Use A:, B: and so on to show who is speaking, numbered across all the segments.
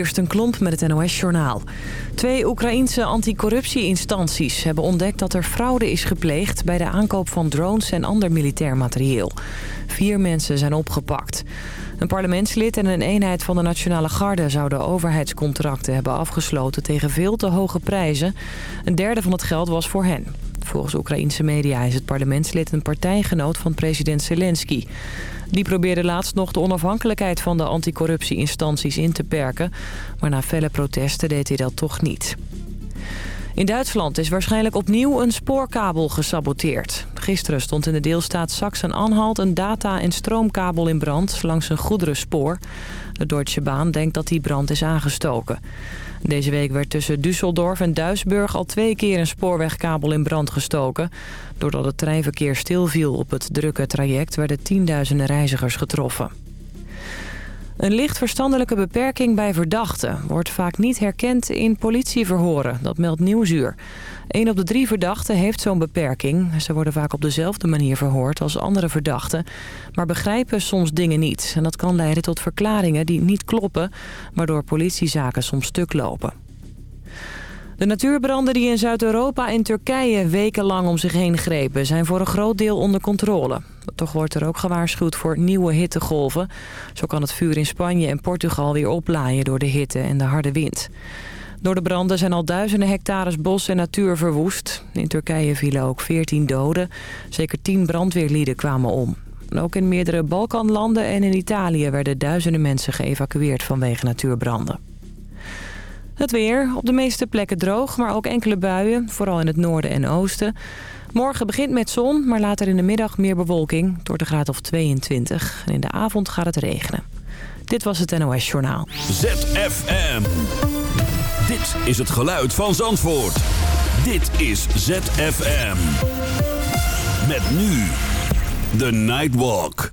A: Eerst een klomp met het NOS-journaal. Twee Oekraïense anticorruptieinstanties hebben ontdekt dat er fraude is gepleegd... bij de aankoop van drones en ander militair materieel. Vier mensen zijn opgepakt. Een parlementslid en een eenheid van de Nationale Garde... zouden overheidscontracten hebben afgesloten tegen veel te hoge prijzen. Een derde van het geld was voor hen. Volgens Oekraïense media is het parlementslid een partijgenoot van president Zelensky. Die probeerde laatst nog de onafhankelijkheid van de anticorruptieinstanties in te perken. Maar na felle protesten deed hij dat toch niet. In Duitsland is waarschijnlijk opnieuw een spoorkabel gesaboteerd. Gisteren stond in de deelstaat Sachsen-Anhalt een data- en stroomkabel in brand langs een goederenspoor. De Deutsche Bahn denkt dat die brand is aangestoken. Deze week werd tussen Düsseldorf en Duisburg al twee keer een spoorwegkabel in brand gestoken. Doordat het treinverkeer stilviel op het drukke traject werden tienduizenden reizigers getroffen. Een licht verstandelijke beperking bij verdachten wordt vaak niet herkend in politieverhoren. Dat meldt Nieuwsuur. Een op de drie verdachten heeft zo'n beperking. Ze worden vaak op dezelfde manier verhoord als andere verdachten, maar begrijpen soms dingen niet. En dat kan leiden tot verklaringen die niet kloppen, waardoor politiezaken soms stuk lopen. De natuurbranden die in Zuid-Europa en Turkije wekenlang om zich heen grepen... zijn voor een groot deel onder controle. Toch wordt er ook gewaarschuwd voor nieuwe hittegolven. Zo kan het vuur in Spanje en Portugal weer oplaaien door de hitte en de harde wind. Door de branden zijn al duizenden hectares bos en natuur verwoest. In Turkije vielen ook 14 doden. Zeker 10 brandweerlieden kwamen om. ook in meerdere Balkanlanden en in Italië werden duizenden mensen geëvacueerd vanwege natuurbranden. Het weer. Op de meeste plekken droog, maar ook enkele buien. Vooral in het noorden en oosten. Morgen begint met zon, maar later in de middag meer bewolking. Door de graad of 22. En in de avond gaat het regenen. Dit was het NOS Journaal.
B: ZFM. Dit is het geluid van Zandvoort. Dit is ZFM. Met nu The Nightwalk.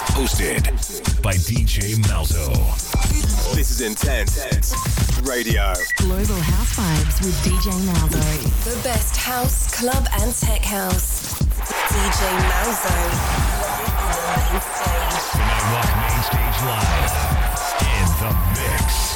C: Hosted by DJ Malzo.
D: This is Intense Radio.
E: Global House Vibes with DJ Malzo.
F: The best house, club, and tech house. DJ Malzo. Live on the main stage.
C: Tonight Walk Main Stage Live. In the mix.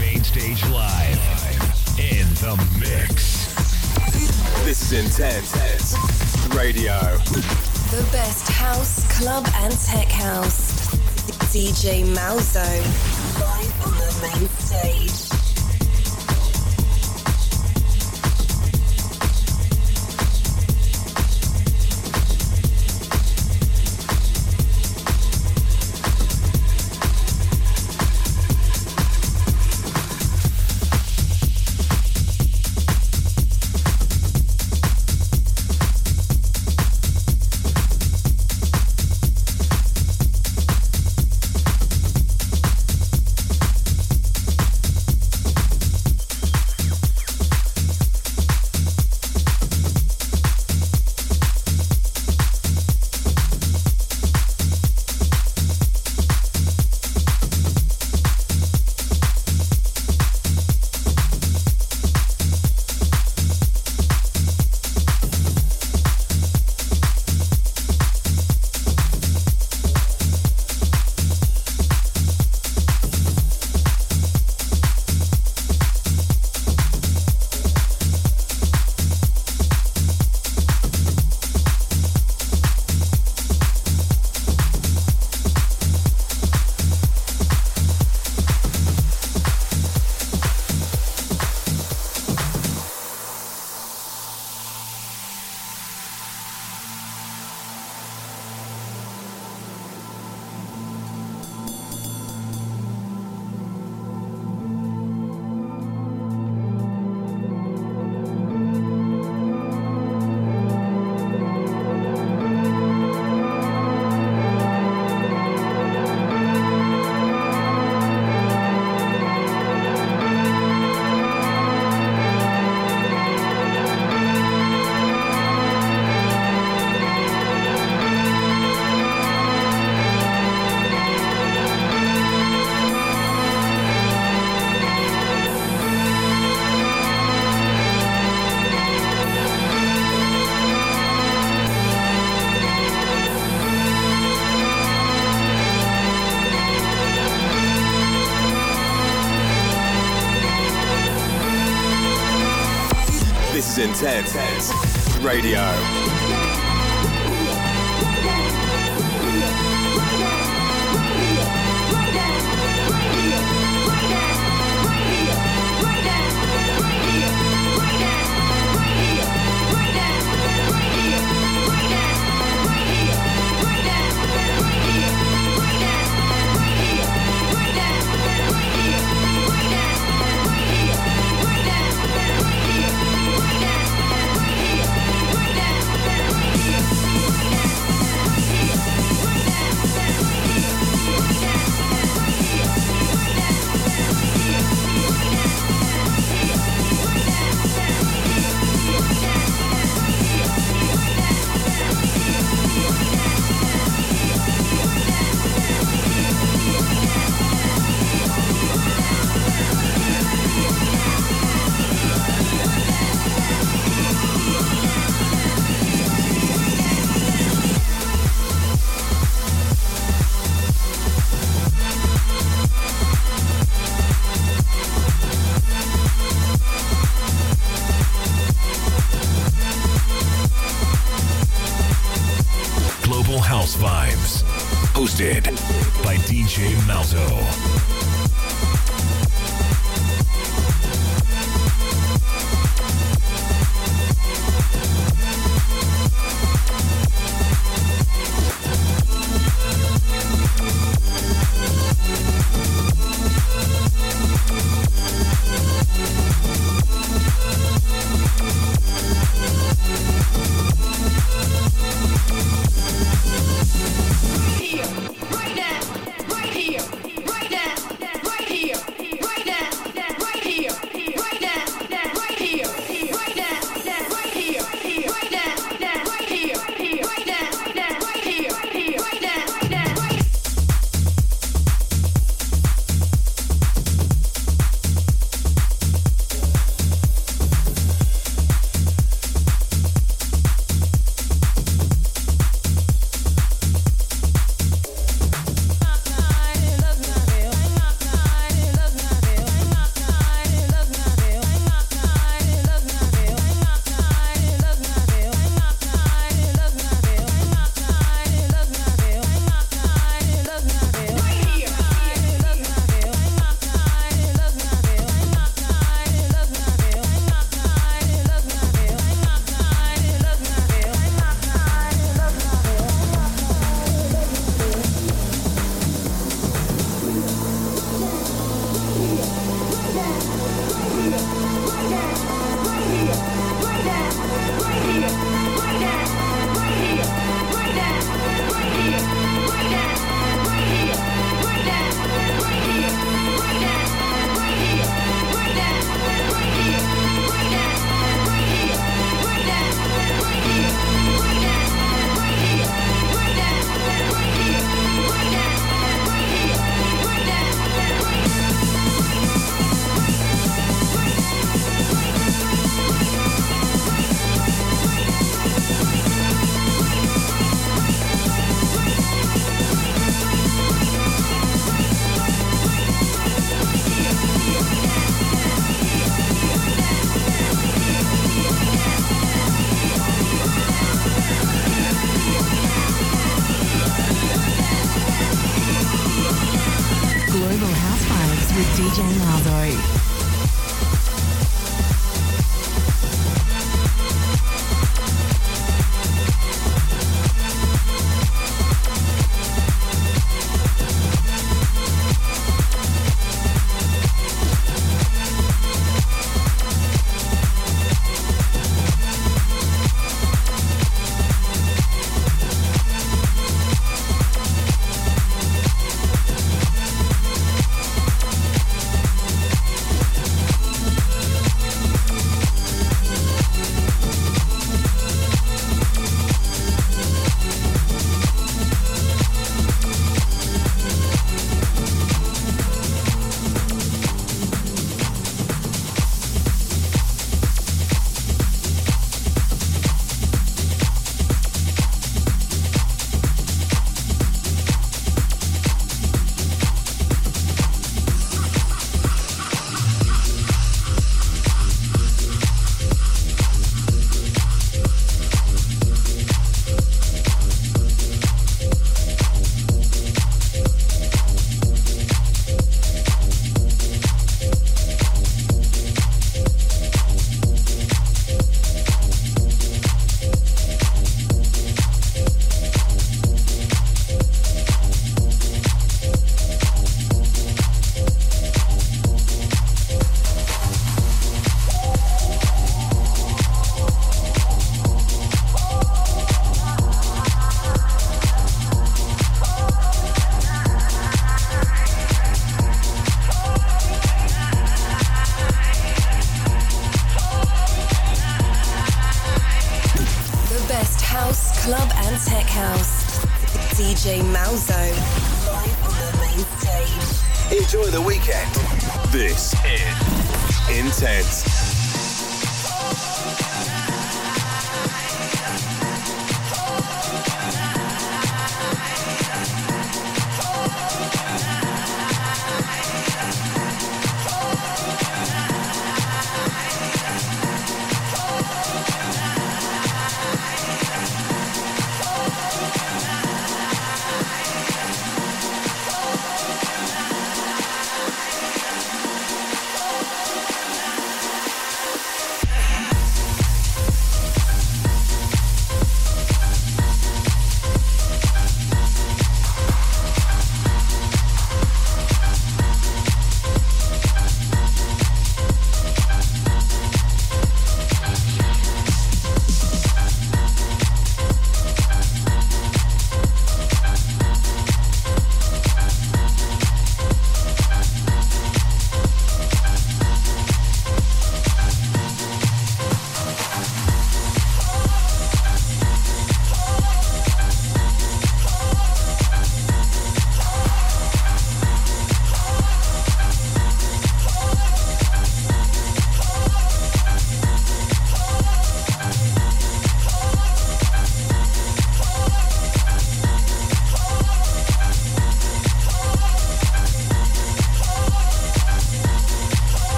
C: Main Stage Live in the mix.
D: This is Intense Radio.
F: The best house, club, and tech house. DJ Malzo. Live on the main stage.
C: Right now, right here,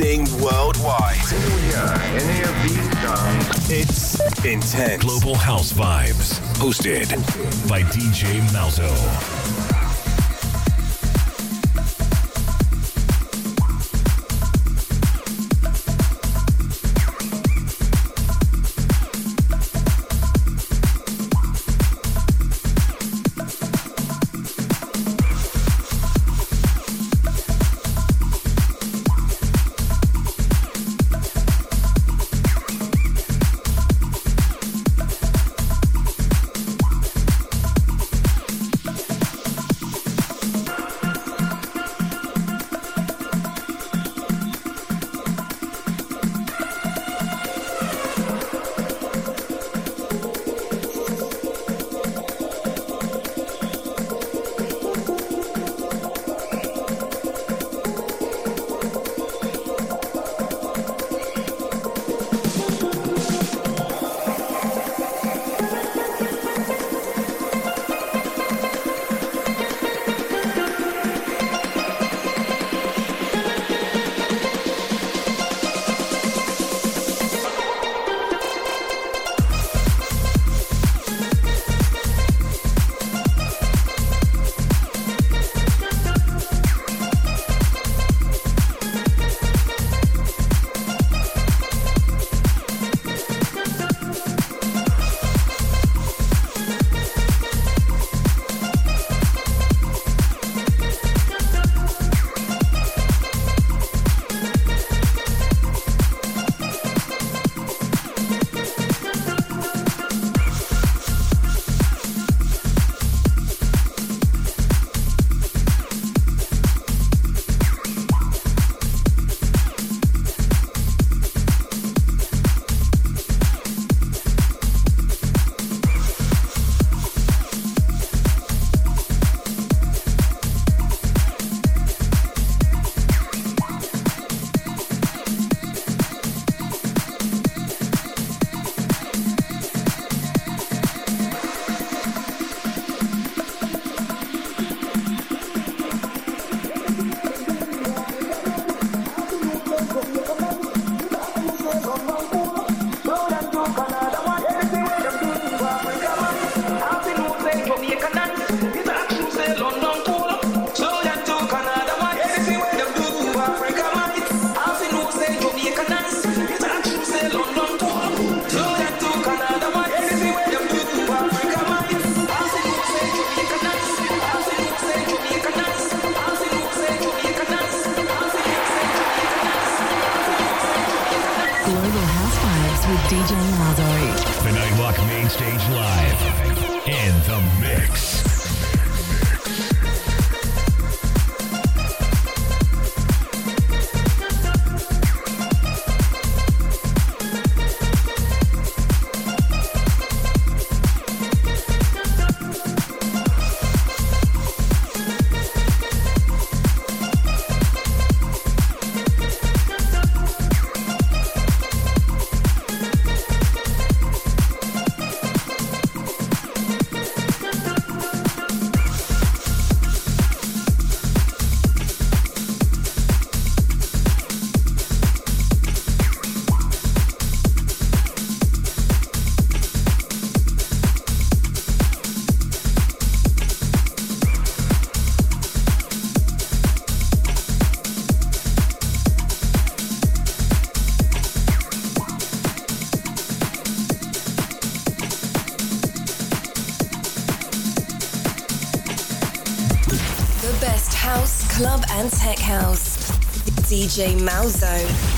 D: Broadcasting worldwide.
G: Any of these songs?
D: It's intense.
C: Global House Vibes. Hosted by DJ Malzo.
E: DJ Malzo.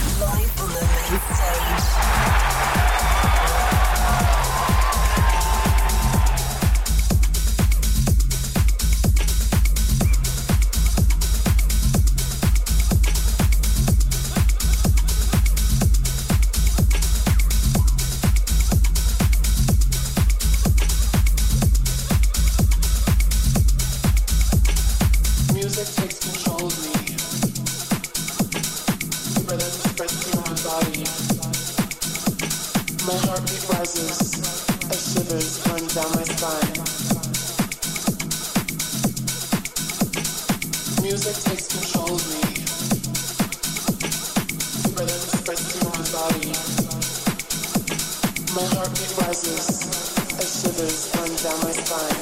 H: goosebumps down my spine.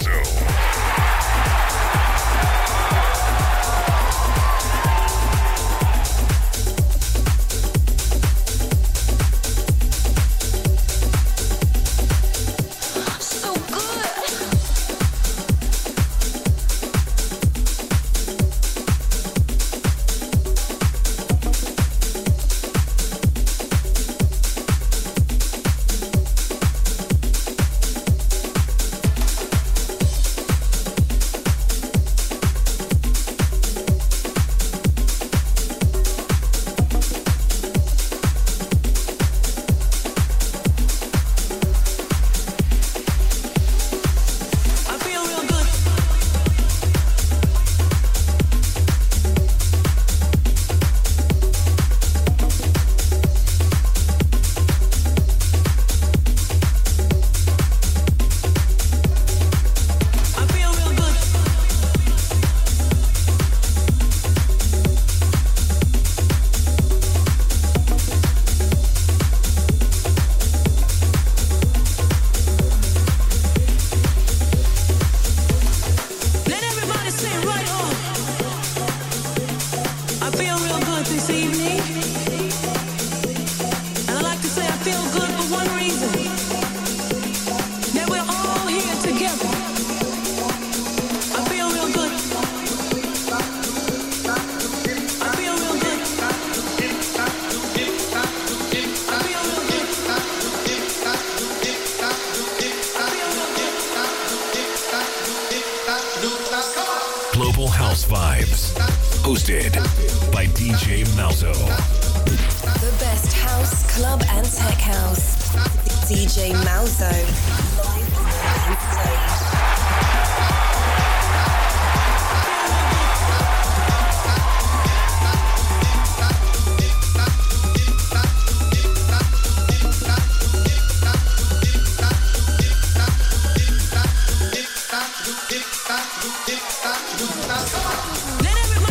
C: tick
D: tock,
I: tick tock, tick tock.
B: Let everybody.